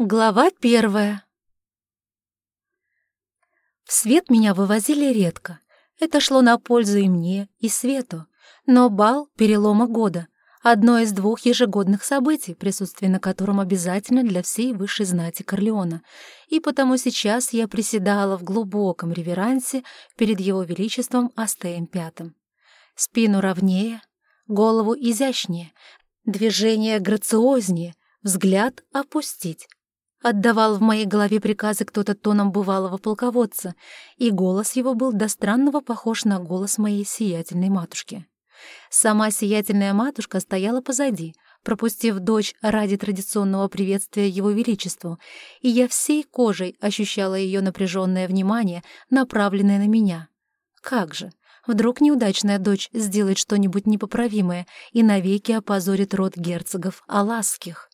Глава первая. В свет меня вывозили редко. Это шло на пользу и мне, и свету. Но бал — перелома года. Одно из двух ежегодных событий, присутствие на котором обязательно для всей высшей знати Корлеона. И потому сейчас я приседала в глубоком реверансе перед его величеством Астеем Пятым. Спину ровнее, голову изящнее, движение грациознее, взгляд опустить Отдавал в моей голове приказы кто-то тоном бывалого полководца, и голос его был до странного похож на голос моей сиятельной матушки. Сама сиятельная матушка стояла позади, пропустив дочь ради традиционного приветствия его величеству, и я всей кожей ощущала ее напряженное внимание, направленное на меня. Как же, вдруг неудачная дочь сделает что-нибудь непоправимое и навеки опозорит род герцогов Аласских.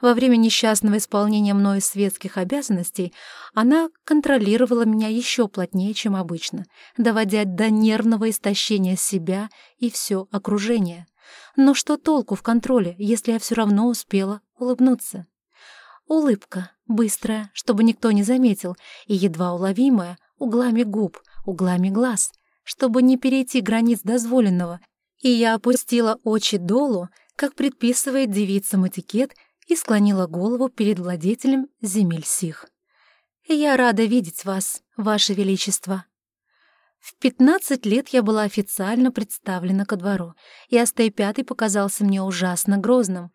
Во время несчастного исполнения мною светских обязанностей она контролировала меня еще плотнее, чем обычно, доводя до нервного истощения себя и все окружение. Но что толку в контроле, если я все равно успела улыбнуться? Улыбка, быстрая, чтобы никто не заметил, и едва уловимая, углами губ, углами глаз, чтобы не перейти границ дозволенного, и я опустила очи долу, как предписывает девицам этикет — и склонила голову перед владетелем земель сих. «Я рада видеть вас, ваше величество». В пятнадцать лет я была официально представлена ко двору, и Астей Пятый показался мне ужасно грозным.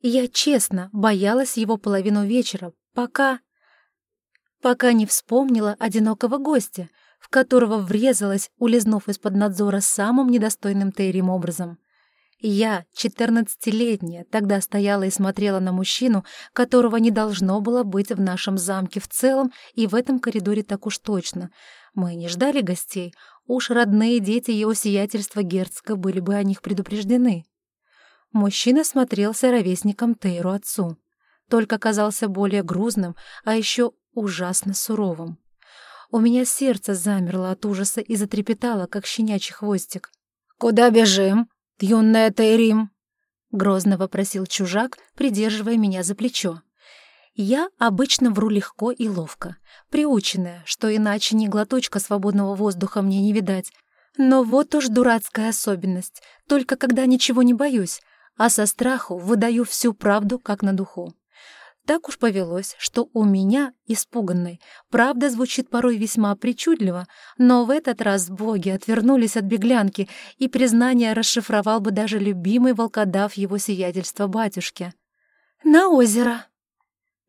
Я честно боялась его половину вечера, пока... пока не вспомнила одинокого гостя, в которого врезалась, улизнув из-под надзора самым недостойным Тейрим образом — я, четырнадцатилетняя, тогда стояла и смотрела на мужчину, которого не должно было быть в нашем замке в целом и в этом коридоре так уж точно. Мы не ждали гостей, уж родные дети его сиятельства герцога были бы о них предупреждены. Мужчина смотрелся ровесником Тейру отцу, только казался более грузным, а еще ужасно суровым. У меня сердце замерло от ужаса и затрепетало, как щенячий хвостик. «Куда бежим?» «Юная Тейрим!» — грозно вопросил чужак, придерживая меня за плечо. Я обычно вру легко и ловко, приученная, что иначе ни глоточка свободного воздуха мне не видать. Но вот уж дурацкая особенность, только когда ничего не боюсь, а со страху выдаю всю правду как на духу. Так уж повелось, что у меня, испуганной, правда звучит порой весьма причудливо, но в этот раз боги отвернулись от беглянки, и признание расшифровал бы даже любимый волкодав его сиятельства батюшки. «На озеро!»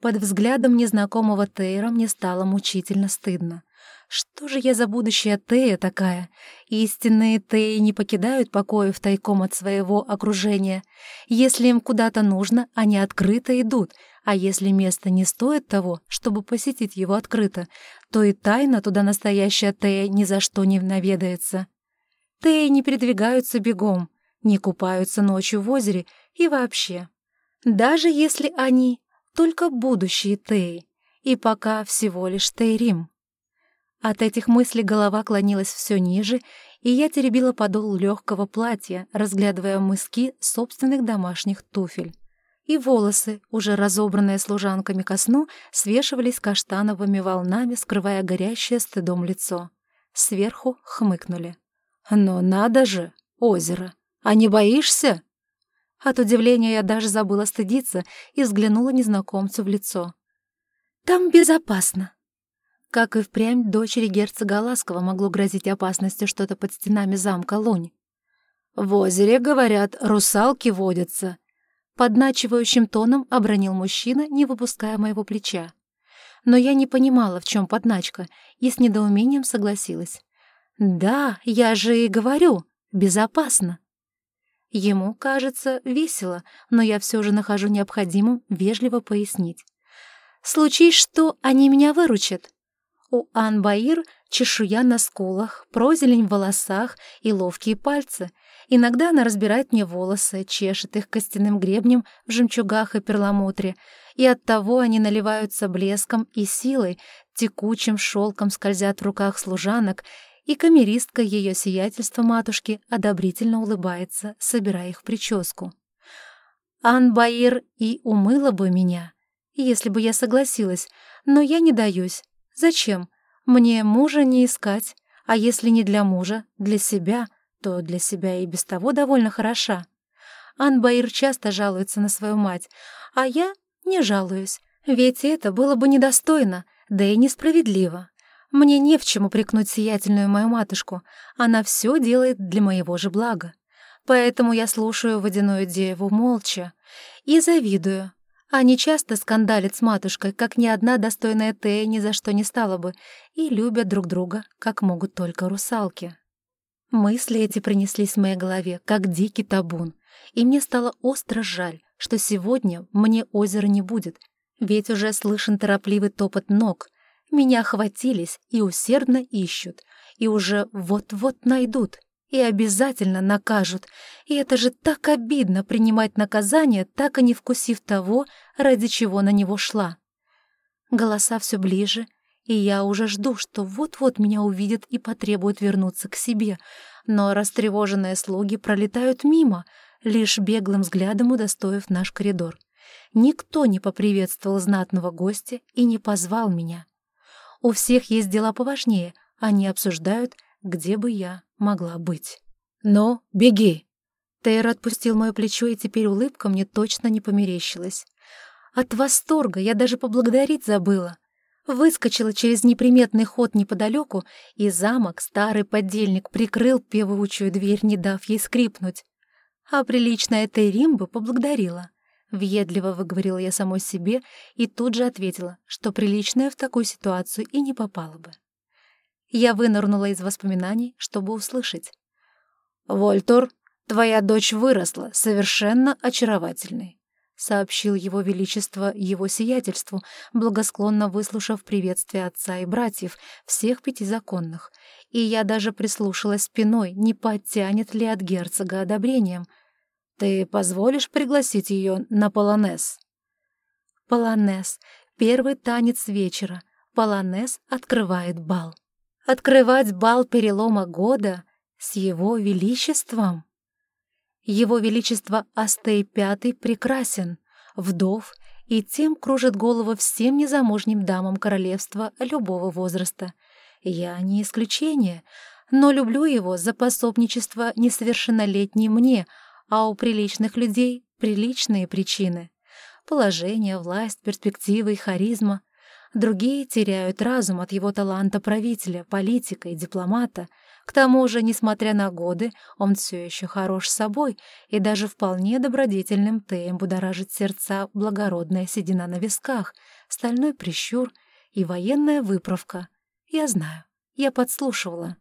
Под взглядом незнакомого Тейра мне стало мучительно стыдно. Что же я за будущая Тея такая? Истинные Теи не покидают покоев тайком от своего окружения. Если им куда-то нужно, они открыто идут — а если место не стоит того, чтобы посетить его открыто, то и тайна туда настоящая Тея ни за что не наведается. Теи не передвигаются бегом, не купаются ночью в озере и вообще. Даже если они только будущие Теи, и пока всего лишь Тейрим. От этих мыслей голова клонилась все ниже, и я теребила подол легкого платья, разглядывая мыски собственных домашних туфель и волосы, уже разобранные служанками ко сну, свешивались каштановыми волнами, скрывая горящее стыдом лицо. Сверху хмыкнули. «Но надо же, озеро! А не боишься?» От удивления я даже забыла стыдиться и взглянула незнакомцу в лицо. «Там безопасно». Как и впрямь дочери герцога Ласкова могло грозить опасностью что-то под стенами замка Лунь. «В озере, говорят, русалки водятся», Подначивающим тоном обронил мужчина, не выпуская моего плеча. Но я не понимала, в чем подначка, и с недоумением согласилась. «Да, я же и говорю, безопасно». Ему, кажется, весело, но я все же нахожу необходимым вежливо пояснить. «Случись что, они меня выручат». У Ан-Баир чешуя на скулах, прозелень в волосах и ловкие пальцы, Иногда она разбирает мне волосы, чешет их костяным гребнем в жемчугах и перламутре, и оттого они наливаются блеском и силой, текучим шелком скользят в руках служанок, и камеристка ее сиятельства матушки одобрительно улыбается, собирая их в прическу. Анбаир и умыла бы меня, если бы я согласилась, но я не даюсь. Зачем? Мне мужа не искать, а если не для мужа, для себя, то для себя и без того довольно хороша. Анбаир часто жалуется на свою мать, а я не жалуюсь, ведь это было бы недостойно, да и несправедливо. Мне не в чем упрекнуть сиятельную мою матушку, она все делает для моего же блага. Поэтому я слушаю водяную деву молча и завидую. Они часто скандалят с матушкой, как ни одна достойная Тея ни за что не стала бы, и любят друг друга, как могут только русалки. Мысли эти принеслись в моей голове, как дикий табун, и мне стало остро жаль, что сегодня мне озера не будет, ведь уже слышен торопливый топот ног. Меня охватились и усердно ищут, и уже вот-вот найдут и обязательно накажут. И это же так обидно принимать наказание, так и не вкусив того, ради чего на него шла. Голоса все ближе, и я уже жду, что вот-вот меня увидят и потребуют вернуться к себе, но растревоженные слуги пролетают мимо, лишь беглым взглядом удостоив наш коридор. Никто не поприветствовал знатного гостя и не позвал меня. У всех есть дела поважнее, они обсуждают, где бы я могла быть. «Ну, беги!» Тейр отпустил мое плечо, и теперь улыбка мне точно не померещилась. От восторга я даже поблагодарить забыла. Выскочила через неприметный ход неподалеку, и замок, старый подельник, прикрыл певучую дверь, не дав ей скрипнуть. А приличная Тейримба поблагодарила. Въедливо выговорила я самой себе и тут же ответила, что приличная в такую ситуацию и не попала бы. Я вынырнула из воспоминаний, чтобы услышать. «Вольтур, твоя дочь выросла, совершенно очаровательной», — сообщил его величество его сиятельству, благосклонно выслушав приветствие отца и братьев, всех пяти законных. И я даже прислушалась спиной, не подтянет ли от герцога одобрением. «Ты позволишь пригласить ее на полонез?» Полонез — первый танец вечера. Полонез открывает бал. Открывать бал перелома года с его величеством? Его величество Астей Пятый прекрасен, вдов, и тем кружит голову всем незамужним дамам королевства любого возраста. Я не исключение, но люблю его за пособничество несовершеннолетней мне, а у приличных людей приличные причины. Положение, власть, перспективы и харизма. Другие теряют разум от его таланта правителя, политика и дипломата. К тому же, несмотря на годы, он все еще хорош собой и даже вполне добродетельным теем будоражит сердца благородная седина на висках, стальной прищур и военная выправка. Я знаю, я подслушивала.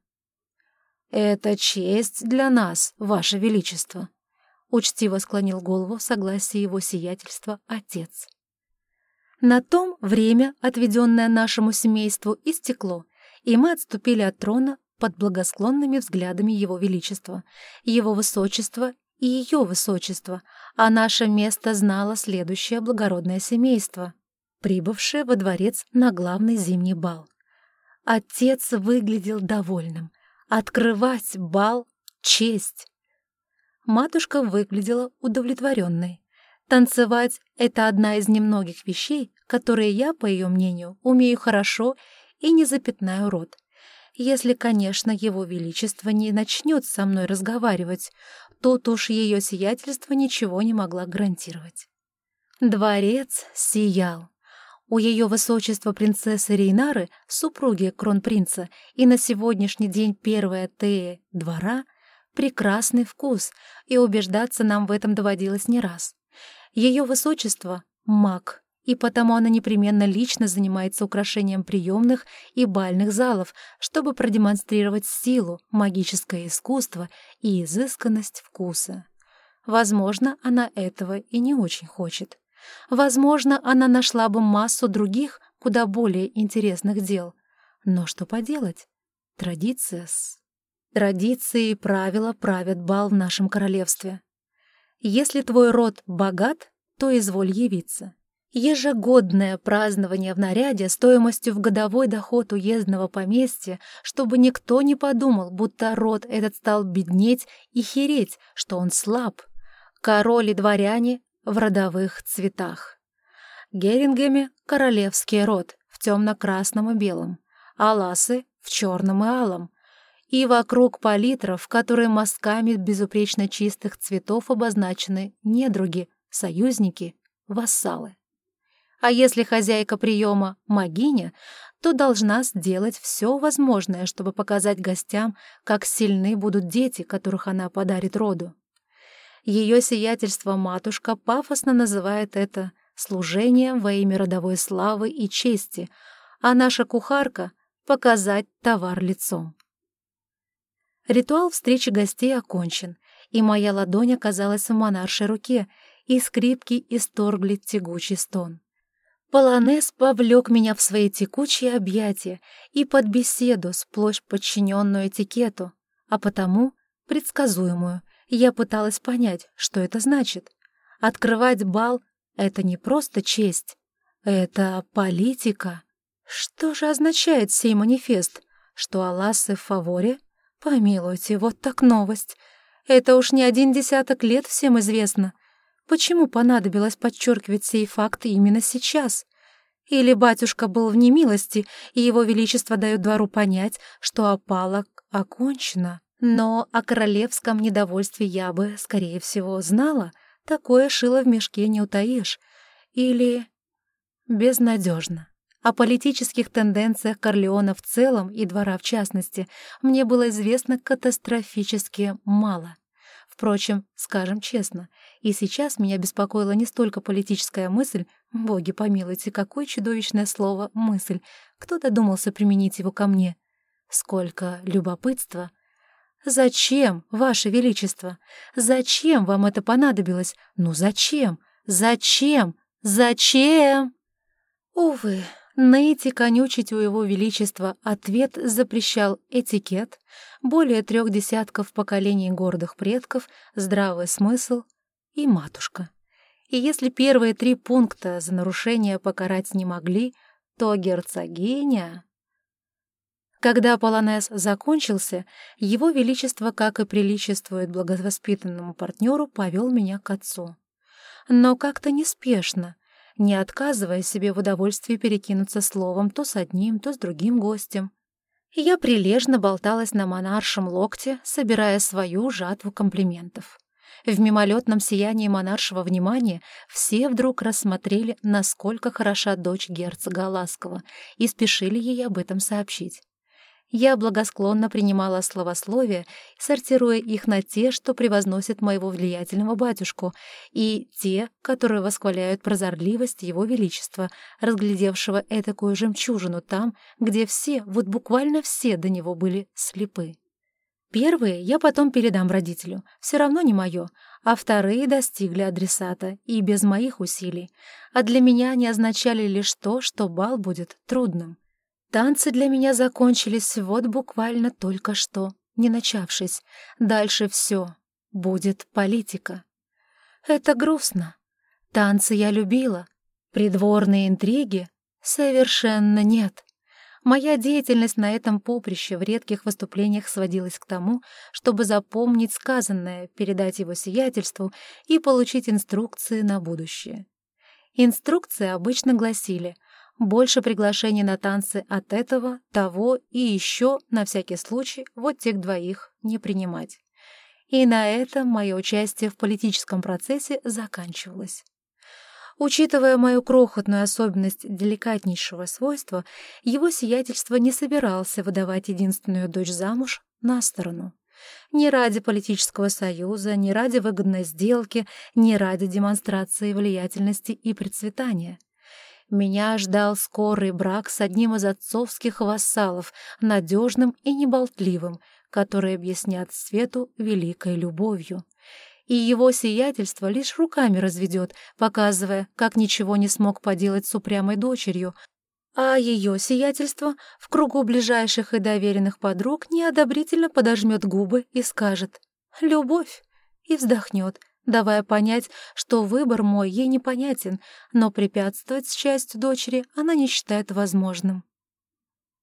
«Это честь для нас, Ваше Величество», — учтиво склонил голову в согласии его сиятельства отец. На том время, отведенное нашему семейству, истекло, и мы отступили от трона под благосклонными взглядами Его Величества, Его Высочества и Ее Высочества, а наше место знало следующее благородное семейство, прибывшее во дворец на главный зимний бал. Отец выглядел довольным. Открывать бал — честь. Матушка выглядела удовлетворенной. Танцевать — это одна из немногих вещей, которые я, по ее мнению, умею хорошо и не запятнаю рот. Если, конечно, его величество не начнет со мной разговаривать, тут уж ее сиятельство ничего не могла гарантировать. Дворец сиял. У ее высочества принцессы Рейнары, супруги кронпринца, и на сегодняшний день первая Тея двора — прекрасный вкус, и убеждаться нам в этом доводилось не раз. Ее высочество — маг, и потому она непременно лично занимается украшением приемных и бальных залов, чтобы продемонстрировать силу, магическое искусство и изысканность вкуса. Возможно, она этого и не очень хочет. Возможно, она нашла бы массу других, куда более интересных дел. Но что поделать? Традиция с... Традиции и правила правят бал в нашем королевстве. Если твой род богат, то изволь явиться. Ежегодное празднование в наряде стоимостью в годовой доход уездного поместья, чтобы никто не подумал, будто род этот стал беднеть и хереть, что он слаб. Король и дворяне в родовых цветах. Герингами — королевский род в темно-красном и белом, а ласы — в черном и алом. И вокруг палитра, в которой мазками безупречно чистых цветов обозначены недруги, союзники, вассалы. А если хозяйка приема — магиня, то должна сделать все возможное, чтобы показать гостям, как сильны будут дети, которых она подарит роду. Ее сиятельство матушка пафосно называет это служением во имя родовой славы и чести, а наша кухарка — показать товар лицом. Ритуал встречи гостей окончен, и моя ладонь оказалась в монаршей руке, и скрипки исторгли тягучий стон. Полонез повлек меня в свои текучие объятия и под беседу, сплошь подчиненную этикету, а потому предсказуемую. Я пыталась понять, что это значит. Открывать бал — это не просто честь, это политика. Что же означает сей манифест? Что Аласы в фаворе? Помилуйте, вот так новость. Это уж не один десяток лет всем известно. Почему понадобилось подчеркивать сей факт именно сейчас? Или батюшка был в немилости, и его величество дает двору понять, что опалок окончено? Но о королевском недовольстве я бы, скорее всего, знала. Такое шило в мешке не утаишь. Или... безнадежно. О политических тенденциях Корлеона в целом и двора в частности мне было известно катастрофически мало. Впрочем, скажем честно, и сейчас меня беспокоила не столько политическая мысль, боги помилуйте, какое чудовищное слово «мысль», кто додумался применить его ко мне, сколько любопытства. «Зачем, Ваше Величество? Зачем вам это понадобилось? Ну зачем? Зачем? Зачем?» Увы, Ныть и конючить у его величества ответ запрещал этикет, более трех десятков поколений гордых предков, здравый смысл и матушка. И если первые три пункта за нарушение покарать не могли, то герцогиня... Когда полонез закончился, его величество, как и приличествует благовоспитанному партнеру, повел меня к отцу. Но как-то неспешно, не отказывая себе в удовольствии перекинуться словом то с одним, то с другим гостем. Я прилежно болталась на монаршем локте, собирая свою жатву комплиментов. В мимолетном сиянии монаршего внимания все вдруг рассмотрели, насколько хороша дочь герцога Ласкова, и спешили ей об этом сообщить. Я благосклонно принимала словословия, сортируя их на те, что превозносят моего влиятельного батюшку, и те, которые восхваляют прозорливость его величества, разглядевшего этакую жемчужину там, где все, вот буквально все до него были слепы. Первые я потом передам родителю, все равно не мое, а вторые достигли адресата и без моих усилий, а для меня они означали лишь то, что бал будет трудным. Танцы для меня закончились вот буквально только что, не начавшись. Дальше все. Будет политика. Это грустно. Танцы я любила. Придворные интриги? Совершенно нет. Моя деятельность на этом поприще в редких выступлениях сводилась к тому, чтобы запомнить сказанное, передать его сиятельству и получить инструкции на будущее. Инструкции обычно гласили — больше приглашений на танцы от этого, того и еще, на всякий случай, вот тех двоих не принимать. И на этом мое участие в политическом процессе заканчивалось. Учитывая мою крохотную особенность деликатнейшего свойства, его сиятельство не собирался выдавать единственную дочь замуж на сторону. Ни ради политического союза, ни ради выгодной сделки, ни ради демонстрации влиятельности и процветания — меня ждал скорый брак с одним из отцовских вассалов, надежным и неболтливым, который объяснят свету великой любовью. И его сиятельство лишь руками разведет, показывая, как ничего не смог поделать с упрямой дочерью, а ее сиятельство в кругу ближайших и доверенных подруг неодобрительно подожмет губы и скажет «любовь» и вздохнет, давая понять, что выбор мой ей непонятен, но препятствовать счастью дочери она не считает возможным.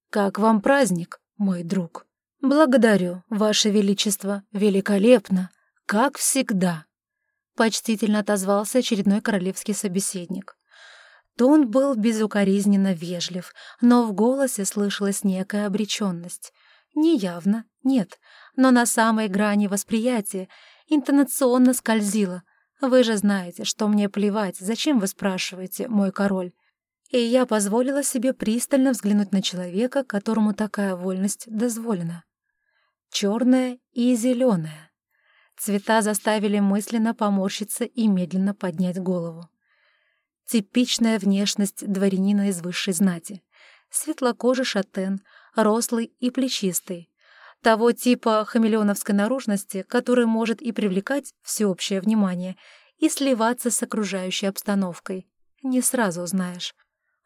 «Как вам праздник, мой друг?» «Благодарю, Ваше Величество, великолепно, как всегда», — почтительно отозвался очередной королевский собеседник. Тон был безукоризненно вежлив, но в голосе слышалась некая обреченность. Неявно, нет, но на самой грани восприятия интонационно скользила. Вы же знаете, что мне плевать, зачем вы спрашиваете, мой король? И я позволила себе пристально взглянуть на человека, которому такая вольность дозволена. Черная и зеленая. Цвета заставили мысленно поморщиться и медленно поднять голову. Типичная внешность дворянина из высшей знати. Светлокожий шатен, рослый и плечистый. Того типа хамелеоновской наружности, который может и привлекать всеобщее внимание, и сливаться с окружающей обстановкой. Не сразу узнаешь.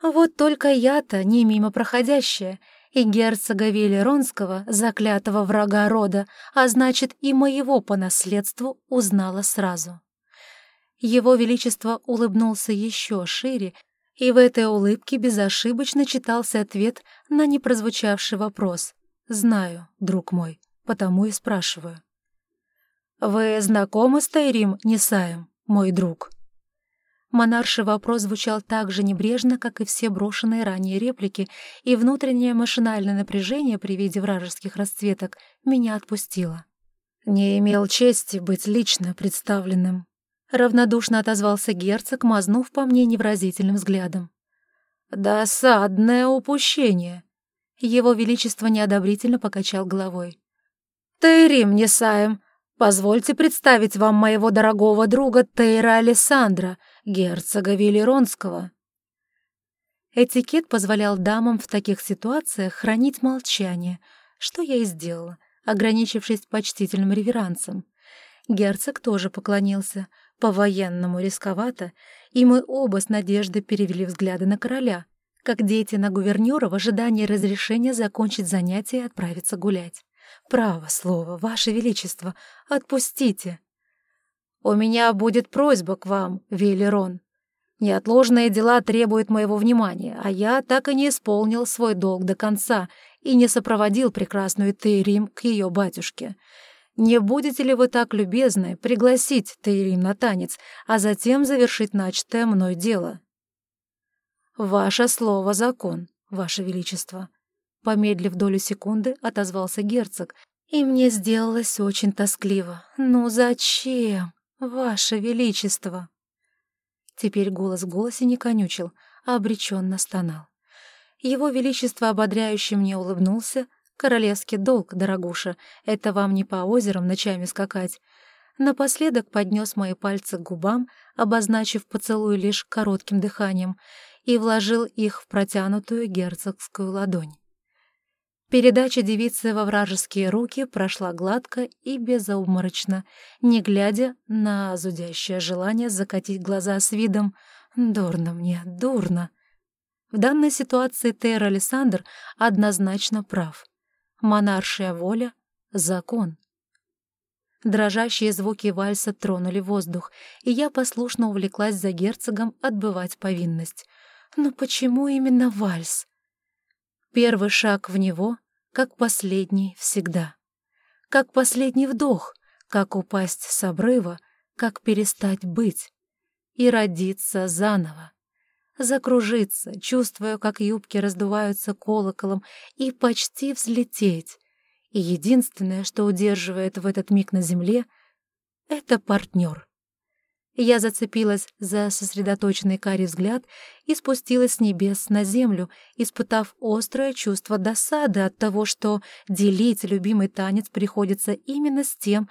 Вот только я-то не мимо проходящая, и герцога Велеронского, заклятого врага рода, а значит и моего по наследству, узнала сразу. Его Величество улыбнулся еще шире, и в этой улыбке безошибочно читался ответ на непрозвучавший вопрос. «Знаю, друг мой, потому и спрашиваю». «Вы знакомы с Тайрим Несаем, мой друг?» Монарший вопрос звучал так же небрежно, как и все брошенные ранее реплики, и внутреннее машинальное напряжение при виде вражеских расцветок меня отпустило. «Не имел чести быть лично представленным», Равнодушно отозвался герцог, мазнув по мне невразительным взглядом. «Досадное упущение!» Его Величество неодобрительно покачал головой. «Тейрим Несаем, позвольте представить вам моего дорогого друга Тейра Алессандра, герцога Велеронского». Этикет позволял дамам в таких ситуациях хранить молчание, что я и сделала, ограничившись почтительным реверансом. Герцог тоже поклонился, по-военному рисковато, и мы оба с надеждой перевели взгляды на короля, как дети на гувернера в ожидании разрешения закончить занятие и отправиться гулять. «Право слово, Ваше Величество, отпустите!» «У меня будет просьба к вам, Велерон. Неотложные дела требуют моего внимания, а я так и не исполнил свой долг до конца и не сопроводил прекрасную Тейрим к ее батюшке. Не будете ли вы так любезны пригласить Тейрим на танец, а затем завершить начатое мной дело? Ваше слово — закон, ваше величество. Помедлив долю секунды, отозвался герцог, и мне сделалось очень тоскливо. «Ну зачем, ваше величество?» Теперь голос в голосе не конючил, а обреченно стонал. Его величество ободряюще мне улыбнулся, Королевский долг, дорогуша, это вам не по озерам ночами скакать. Напоследок поднес мои пальцы к губам, обозначив поцелуй лишь коротким дыханием, и вложил их в протянутую герцогскую ладонь. Передача девицы во вражеские руки прошла гладко и безобморочно, не глядя на зудящее желание закатить глаза с видом «Дурно мне, дурно». В данной ситуации Тейр Александр однозначно прав. Монаршая воля — закон. Дрожащие звуки вальса тронули воздух, и я послушно увлеклась за герцогом отбывать повинность. Но почему именно вальс? Первый шаг в него, как последний всегда. Как последний вдох, как упасть с обрыва, как перестать быть и родиться заново закружиться, чувствуя, как юбки раздуваются колоколом, и почти взлететь. И единственное, что удерживает в этот миг на земле, — это партнер. Я зацепилась за сосредоточенный карий взгляд и спустилась с небес на землю, испытав острое чувство досады от того, что делить любимый танец приходится именно с тем,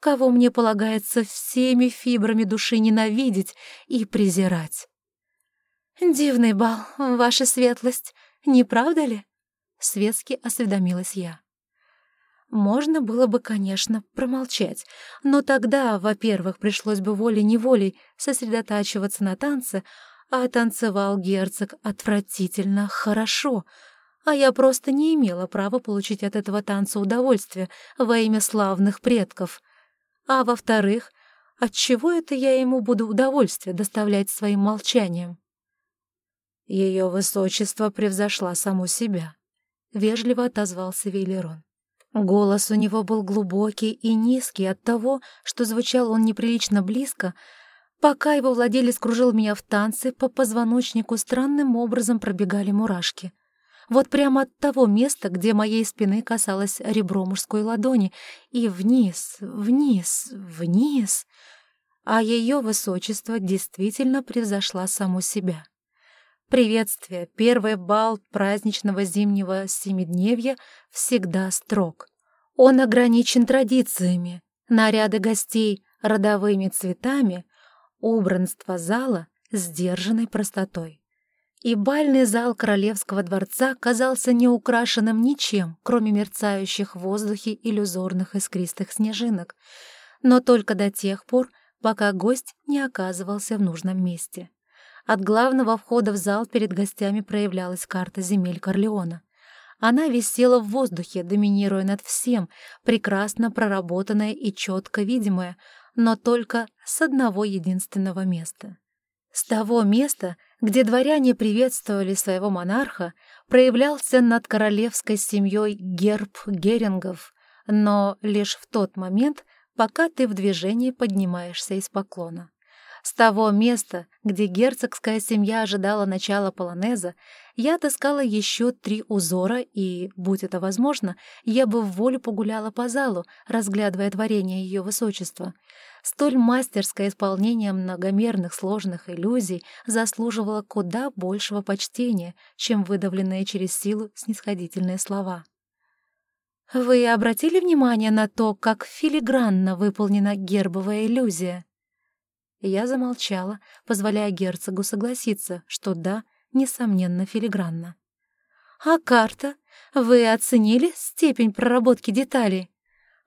кого мне полагается всеми фибрами души ненавидеть и презирать. «Дивный бал, ваша светлость, не правда ли?» — светски осведомилась я. Можно было бы, конечно, промолчать, но тогда, во-первых, пришлось бы волей-неволей сосредотачиваться на танце, а танцевал герцог отвратительно хорошо, а я просто не имела права получить от этого танца удовольствие во имя славных предков. А во-вторых, отчего это я ему буду удовольствие доставлять своим молчанием? Ее высочество превзошла саму себя. Вежливо отозвался Вейлерон. Голос у него был глубокий и низкий от того, что звучал он неприлично близко, Пока его владелец кружил меня в танце, по позвоночнику странным образом пробегали мурашки. Вот прямо от того места, где моей спины касалось ребро мужской ладони, и вниз, вниз, вниз. А ее высочество действительно превзошла саму себя. Приветствие, первый бал праздничного зимнего семидневья всегда строг. Он ограничен традициями, наряды гостей родовыми цветами, убранство зала сдержанной простотой. И бальный зал королевского дворца казался неукрашенным ничем, кроме мерцающих в воздухе иллюзорных искристых снежинок, но только до тех пор, пока гость не оказывался в нужном месте. От главного входа в зал перед гостями проявлялась карта земель Корлеона. Она висела в воздухе, доминируя над всем, прекрасно проработанная и четко видимая, но только с одного единственного места. С того места, где дворяне приветствовали своего монарха, проявлялся над королевской семьей герб герингов, но лишь в тот момент, пока ты в движении поднимаешься из поклона. С того места, где герцогская семья ожидала начала полонеза, я отыскала еще три узора, и, будь это возможно, я бы в волю погуляла по залу, разглядывая творение ее высочества. Столь мастерское исполнение многомерных сложных иллюзий заслуживало куда большего почтения, чем выдавленные через силу снисходительные слова. «Вы обратили внимание на то, как филигранно выполнена гербовая иллюзия?» Я замолчала, позволяя герцогу согласиться, что да, несомненно, филигранно. «А карта? Вы оценили степень проработки деталей?»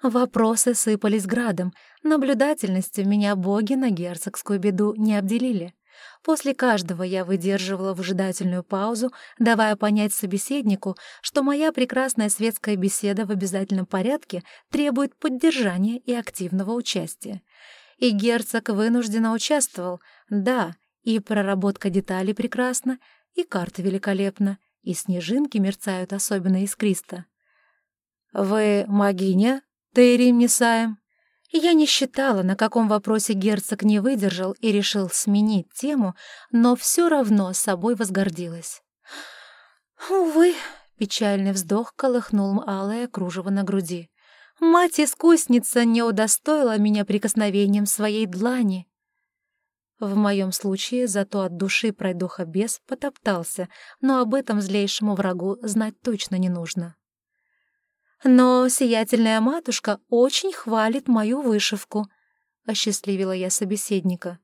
Вопросы сыпались градом. Наблюдательностью меня боги на герцогскую беду не обделили. После каждого я выдерживала выжидательную паузу, давая понять собеседнику, что моя прекрасная светская беседа в обязательном порядке требует поддержания и активного участия. И герцог вынужденно участвовал. Да, и проработка деталей прекрасна, и карта великолепна, и снежинки мерцают особенно искристо. «Вы магиня, Тейрим Несаем?» Я не считала, на каком вопросе герцог не выдержал и решил сменить тему, но все равно собой возгордилась. «Увы», — печальный вздох колыхнул алое кружево на груди. Мать-искусница не удостоила меня прикосновением своей длани. В моем случае зато от души пройдоха бес потоптался, но об этом злейшему врагу знать точно не нужно. «Но сиятельная матушка очень хвалит мою вышивку», — осчастливила я собеседника.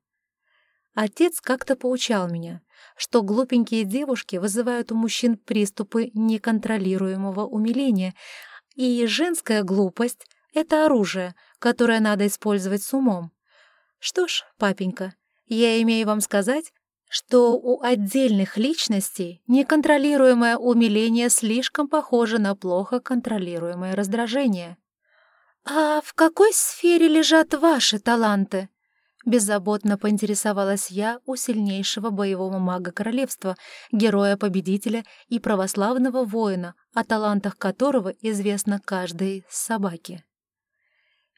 Отец как-то поучал меня, что глупенькие девушки вызывают у мужчин приступы неконтролируемого умиления, и женская глупость — это оружие, которое надо использовать с умом. Что ж, папенька, я имею вам сказать, что у отдельных личностей неконтролируемое умиление слишком похоже на плохо контролируемое раздражение. «А в какой сфере лежат ваши таланты?» Беззаботно поинтересовалась я у сильнейшего боевого мага королевства, героя-победителя и православного воина, о талантах которого известно каждой собаке.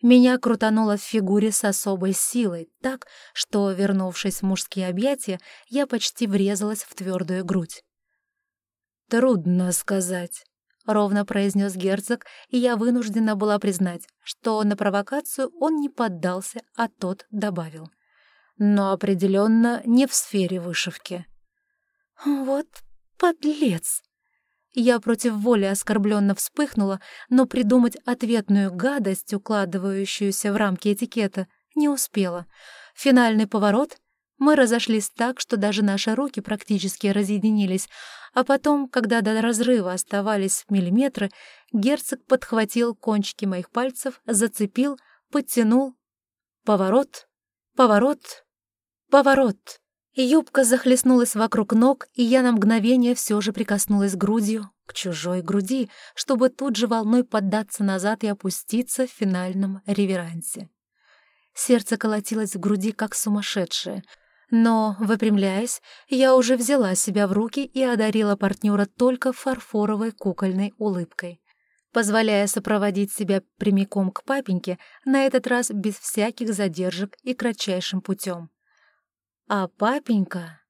Меня крутануло в фигуре с особой силой, так, что, вернувшись в мужские объятия, я почти врезалась в твердую грудь. «Трудно сказать», — ровно произнес герцог, и я вынуждена была признать, что на провокацию он не поддался, а тот добавил. «Но определенно не в сфере вышивки». «Вот подлец!» Я против воли оскорбленно вспыхнула, но придумать ответную гадость, укладывающуюся в рамки этикета, не успела. Финальный поворот — мы разошлись так, что даже наши руки практически разъединились, а потом, когда до разрыва оставались миллиметры, герцог подхватил кончики моих пальцев, зацепил, подтянул. Поворот, поворот, поворот. Юбка захлестнулась вокруг ног, и я на мгновение все же прикоснулась грудью к чужой груди, чтобы тут же волной поддаться назад и опуститься в финальном реверансе. Сердце колотилось в груди, как сумасшедшее — но, выпрямляясь, я уже взяла себя в руки и одарила партнера только фарфоровой кукольной улыбкой, позволяя сопроводить себя прямиком к папеньке, на этот раз без всяких задержек и кратчайшим путем. А папенька...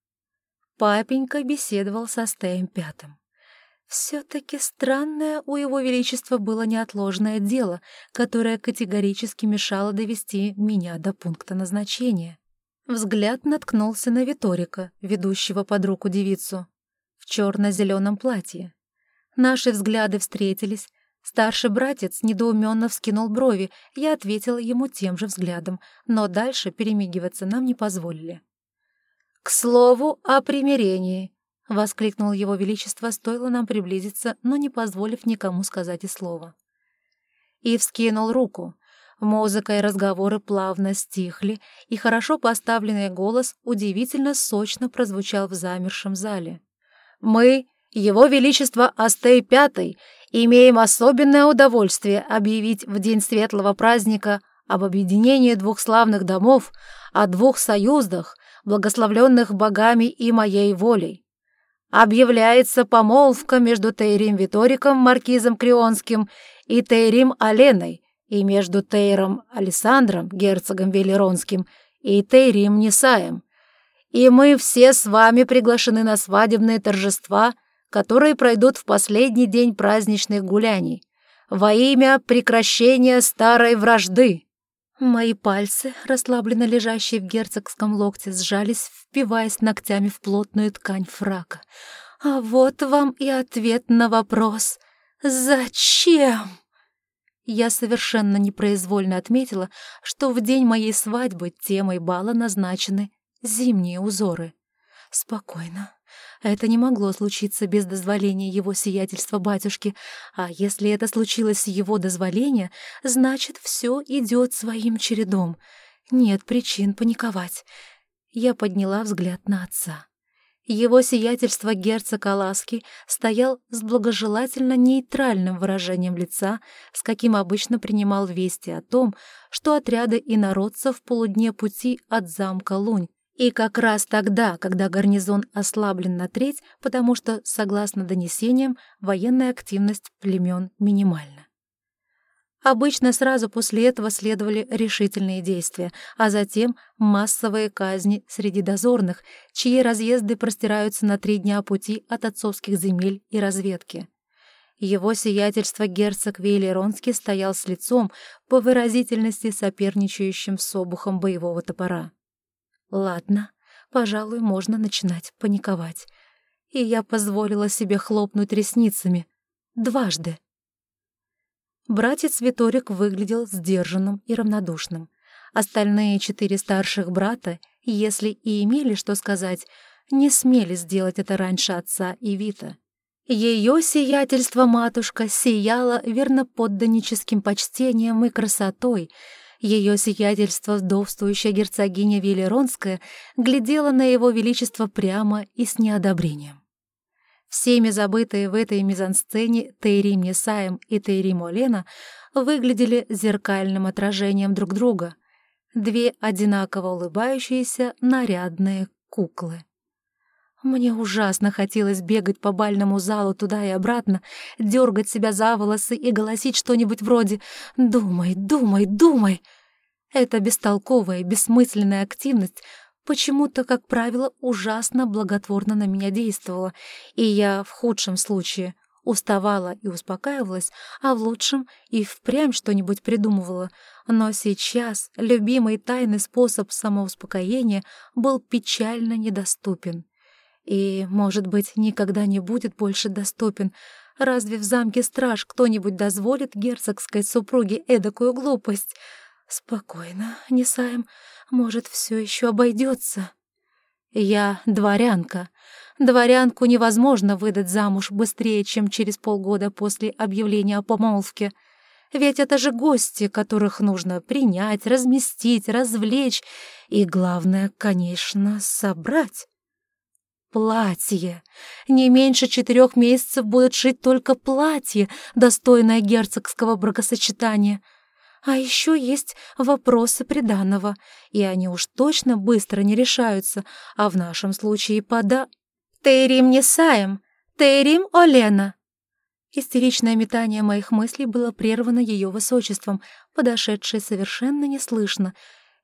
Папенька беседовал со Стеем Пятым. Все-таки странное у его величества было неотложное дело, которое категорически мешало довести меня до пункта назначения. Взгляд наткнулся на Виторика, ведущего под руку девицу, в черно-зеленом платье. Наши взгляды встретились. Старший братец недоуменно вскинул брови, я ответила ему тем же взглядом, но дальше перемигиваться нам не позволили. «К слову о примирении!» — воскликнул его величество, стоило нам приблизиться, но не позволив никому сказать и слова. И вскинул руку. Музыка и разговоры плавно стихли, и хорошо поставленный голос удивительно сочно прозвучал в замершем зале. «Мы, Его Величество Астей Пятый, имеем особенное удовольствие объявить в день светлого праздника об объединении двух славных домов, о двух союзах, благословленных богами и моей волей. Объявляется помолвка между Тейрим Виториком, маркизом Крионским, и Тейрим Аленой, и между Тейром Александром, герцогом Велеронским, и Тейрим Несаем. И мы все с вами приглашены на свадебные торжества, которые пройдут в последний день праздничных гуляний, во имя прекращения старой вражды. Мои пальцы, расслабленно лежащие в герцогском локте, сжались, впиваясь ногтями в плотную ткань фрака. А вот вам и ответ на вопрос «Зачем?». Я совершенно непроизвольно отметила, что в день моей свадьбы темой бала назначены зимние узоры. Спокойно. Это не могло случиться без дозволения его сиятельства батюшки, а если это случилось с его дозволения, значит, все идет своим чередом. Нет причин паниковать. Я подняла взгляд на отца. Его сиятельство герцог Аласки стоял с благожелательно нейтральным выражением лица, с каким обычно принимал вести о том, что отряды инородцев в полудне пути от замка Лунь и как раз тогда, когда гарнизон ослаблен на треть, потому что, согласно донесениям, военная активность племен минимальна. Обычно сразу после этого следовали решительные действия, а затем массовые казни среди дозорных, чьи разъезды простираются на три дня пути от отцовских земель и разведки. Его сиятельство герцог Вейлеронский стоял с лицом по выразительности соперничающим с обухом боевого топора. Ладно, пожалуй, можно начинать паниковать. И я позволила себе хлопнуть ресницами. Дважды. Братец Виторик выглядел сдержанным и равнодушным. Остальные четыре старших брата, если и имели что сказать, не смели сделать это раньше отца и Вита. Ее сиятельство матушка сияла верноподданническим почтением и красотой, ее сиятельство, вдовствующая герцогиня Велеронская, глядела на его величество прямо и с неодобрением. Всеми забытые в этой мизансцене Тейрим Несаем и Тейрим Олена выглядели зеркальным отражением друг друга. Две одинаково улыбающиеся нарядные куклы. Мне ужасно хотелось бегать по бальному залу туда и обратно, дергать себя за волосы и голосить что-нибудь вроде «Думай, думай, думай!». Эта бестолковая, бессмысленная активность почему-то, как правило, ужасно благотворно на меня действовала, и я в худшем случае уставала и успокаивалась, а в лучшем и впрямь что-нибудь придумывала. Но сейчас любимый тайный способ самоуспокоения был печально недоступен и, может быть, никогда не будет больше доступен. Разве в замке страж кто-нибудь дозволит герцогской супруге эдакую глупость? Спокойно, Несаем, может, все еще обойдется. Я дворянка. Дворянку невозможно выдать замуж быстрее, чем через полгода после объявления о помолвке. Ведь это же гости, которых нужно принять, разместить, развлечь и, главное, конечно, собрать. Платье. Не меньше четырех месяцев будет шить только платье, достойное герцогского бракосочетания. А еще есть вопросы приданного, и они уж точно быстро не решаются, а в нашем случае пода... «Тейрим не саем! Тейрим Олена!» Истеричное метание моих мыслей было прервано ее высочеством, подошедшей совершенно неслышно,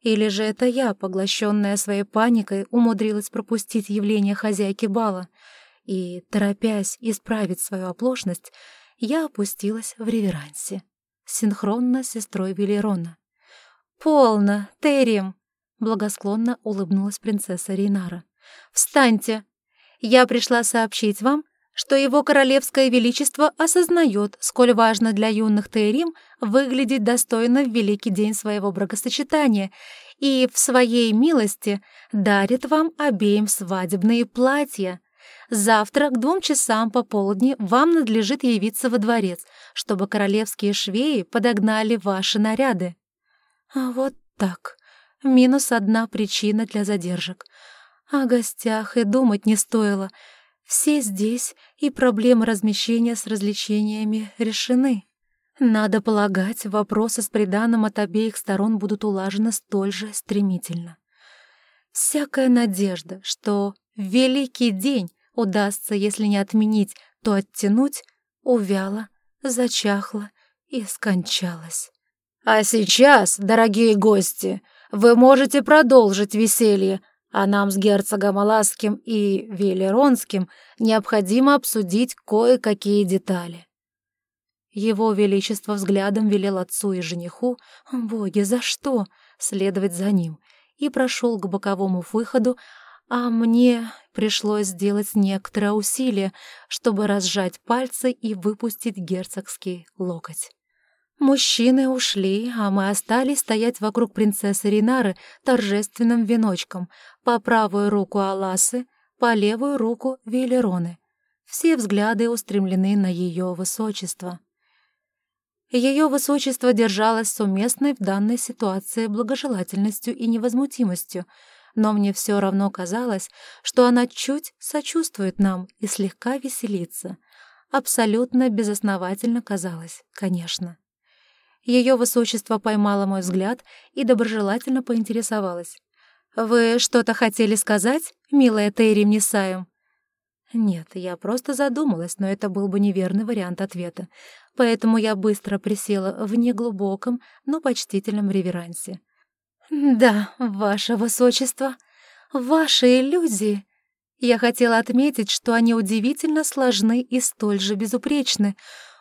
Или же это я, поглощенная своей паникой, умудрилась пропустить явление хозяйки бала, и, торопясь исправить свою оплошность, я опустилась в реверансе, синхронно с сестрой Велерона. «Полно, Терем!» — благосклонно улыбнулась принцесса Рейнара. «Встаньте! Я пришла сообщить вам, что его королевское величество осознает, сколь важно для юных Тейрим выглядеть достойно в великий день своего бракосочетания и в своей милости дарит вам обеим свадебные платья. Завтра к двум часам пополудни вам надлежит явиться во дворец, чтобы королевские швеи подогнали ваши наряды. А вот так. Минус одна причина для задержек. О гостях и думать не стоило. Все здесь, и проблемы размещения с развлечениями решены. Надо полагать, вопросы с приданым от обеих сторон будут улажены столь же стремительно. Всякая надежда, что великий день удастся, если не отменить, то оттянуть, увяла, зачахла и скончалась. «А сейчас, дорогие гости, вы можете продолжить веселье, а нам с герцогом Аласским и Велеронским необходимо обсудить кое-какие детали». Его Величество взглядом велел отцу и жениху, боги, за что, следовать за ним, и прошел к боковому выходу, а мне пришлось сделать некоторое усилие, чтобы разжать пальцы и выпустить герцогский локоть. Мужчины ушли, а мы остались стоять вокруг принцессы Ринары торжественным веночком, по правую руку Аласы, по левую руку Велероны. Все взгляды устремлены на ее высочество. Ее высочество держалось с уместной в данной ситуации благожелательностью и невозмутимостью, но мне все равно казалось, что она чуть сочувствует нам и слегка веселится. Абсолютно безосновательно казалось, конечно. Ее высочество поймало мой взгляд и доброжелательно поинтересовалась. «Вы что-то хотели сказать, милая Тейри Мнисаем?» Нет, я просто задумалась, но это был бы неверный вариант ответа, поэтому я быстро присела в неглубоком, но почтительном реверансе. «Да, ваше высочество, ваши иллюзии...» Я хотела отметить, что они удивительно сложны и столь же безупречны.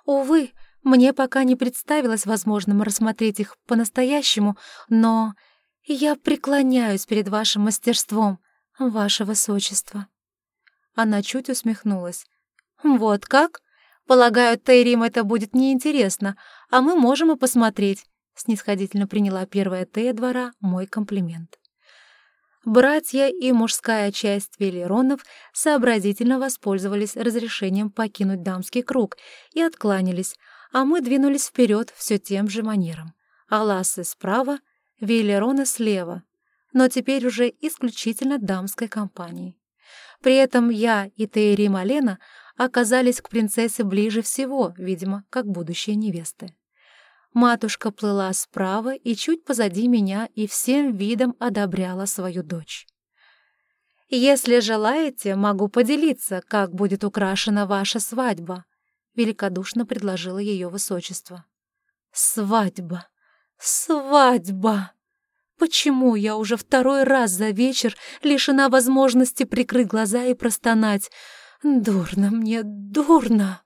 Увы, мне пока не представилось возможным рассмотреть их по-настоящему, но я преклоняюсь перед вашим мастерством, ваше высочество». Она чуть усмехнулась. «Вот как? Полагаю, Тейрим это будет неинтересно, а мы можем и посмотреть», — снисходительно приняла первая Тея двора мой комплимент. Братья и мужская часть Велеронов сообразительно воспользовались разрешением покинуть дамский круг и откланялись, а мы двинулись вперед все тем же манером. Аласы справа, Вейлерона слева, но теперь уже исключительно дамской компанией. При этом я и Тейри Малена оказались к принцессе ближе всего, видимо, как будущие невесты. Матушка плыла справа и чуть позади меня и всем видом одобряла свою дочь. «Если желаете, могу поделиться, как будет украшена ваша свадьба», — великодушно предложила ее высочество. «Свадьба! Свадьба!» Почему я уже второй раз за вечер лишена возможности прикрыть глаза и простонать? Дурно мне, дурно.